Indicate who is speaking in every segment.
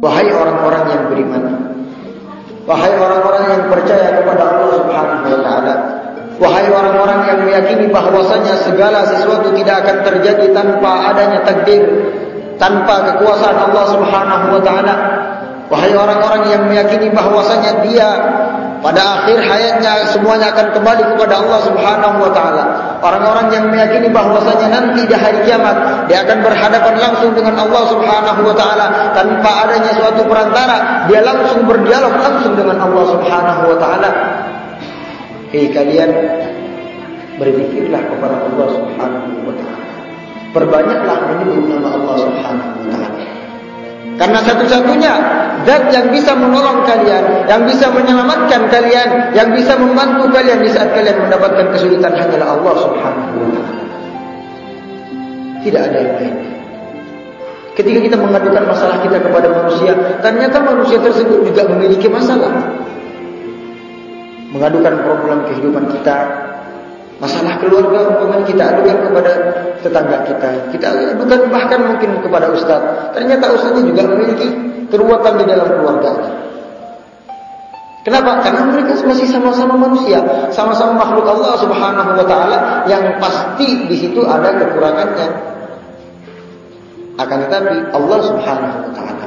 Speaker 1: Wahai orang-orang yang beriman. Wahai orang-orang yang percaya kepada Allah Subhanahu wa taala. Wahai orang-orang yang meyakini bahwasanya segala sesuatu tidak akan terjadi tanpa adanya takdir, tanpa kekuasaan Allah Subhanahu wa taala. Wahai orang-orang yang meyakini bahwasanya dia pada akhir hayatnya semuanya akan kembali kepada Allah Subhanahu wa taala. Orang-orang yang meyakini bahwasanya nanti di hari kiamat dia akan berhadapan langsung dengan Allah Subhanahu wa taala tanpa adanya suatu perantara, dia langsung berdialog langsung dengan Allah Subhanahu wa taala. Hei kalian berzikirlah kepada Allah Subhanahu wa taala. Perbanyaklah menyebut nama Allah Subhanahu wa taala. Karena satu-satunya zat yang bisa menolong kalian, yang bisa menyelamatkan kalian, yang bisa membantu kalian di saat kalian mendapatkan kesulitan hanyalah Allah Subhanahu wa. Tidak ada yang lain. Ketika kita mengadukan masalah kita kepada manusia, ternyata manusia tersebut juga memiliki masalah. Mengadukan problem kehidupan kita, Masalah keluarga umpamanya kita adukan kepada tetangga kita. Kita adukan bahkan mungkin kepada ustaz. Ternyata ustaznya juga memiliki keruwetan di dalam keluarga. Kenapa? Karena mereka masih sama-sama manusia, sama-sama makhluk Allah Subhanahu wa taala yang pasti di situ ada kekurangannya. Akan tetapi Allah Subhanahu wa taala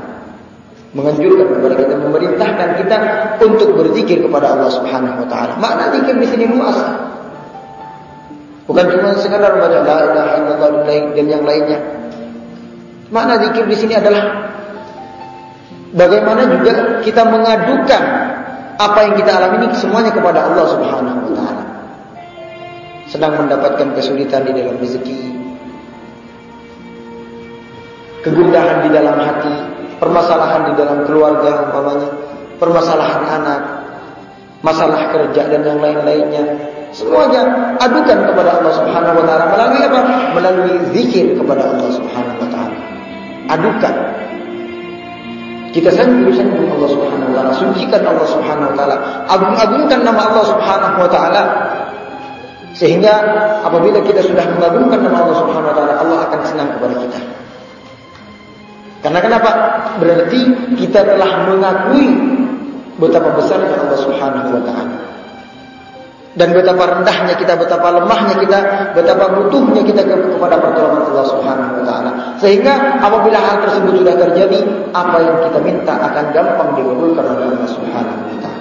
Speaker 1: menganjurkan kepada kita, memerintahkan kita untuk berzikir kepada Allah Subhanahu wa taala. Makna zikir di sini luas. Bukan cuma sekadar baca la ilaha illallah dan yang lainnya. Makna zikir di sini adalah bagaimana juga kita mengadukan apa yang kita alami ini semuanya kepada Allah Subhanahu wa taala. Sedang mendapatkan kesulitan di dalam rezeki, kegundahan di dalam hati, permasalahan di dalam keluarga umpamanya, permasalahan anak, masalah kerja dan yang lain-lainnya. Semuanya adukan kepada Allah Subhanahu wa taala melalui apa? Melalui zikir kepada Allah Subhanahu wa taala. Adukan. Kita sanjung-sanjung Allah Subhanahu wa taala, sucikan Allah Subhanahu wa taala, agung-agungkan nama Allah Subhanahu wa taala. Sehingga apabila kita sudah mengagungkan nama Allah Subhanahu wa taala, Allah akan senang kepada kita. Karena kenapa? Berarti kita telah mengakui betapa besarnya Allah Subhanahu wa taala dan betapa rendahnya kita, betapa lemahnya kita, betapa butuhnya kita kepada pertolongan Allah Subhanahu wa taala. Sehingga apabila hal tersebut sudah terjadi, apa yang kita minta akan gampang dikabulkan oleh Allah Subhanahu wa taala.